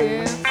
Yeah.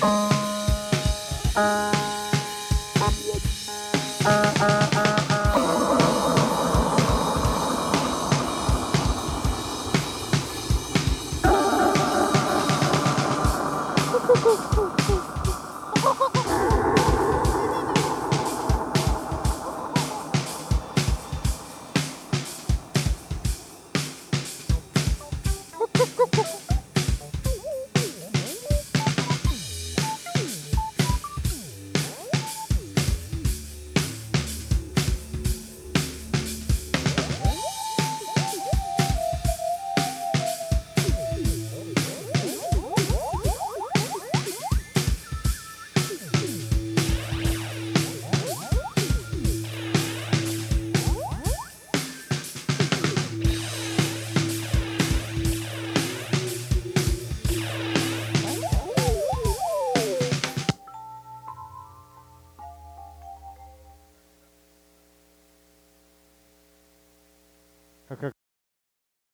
Oh. Uh.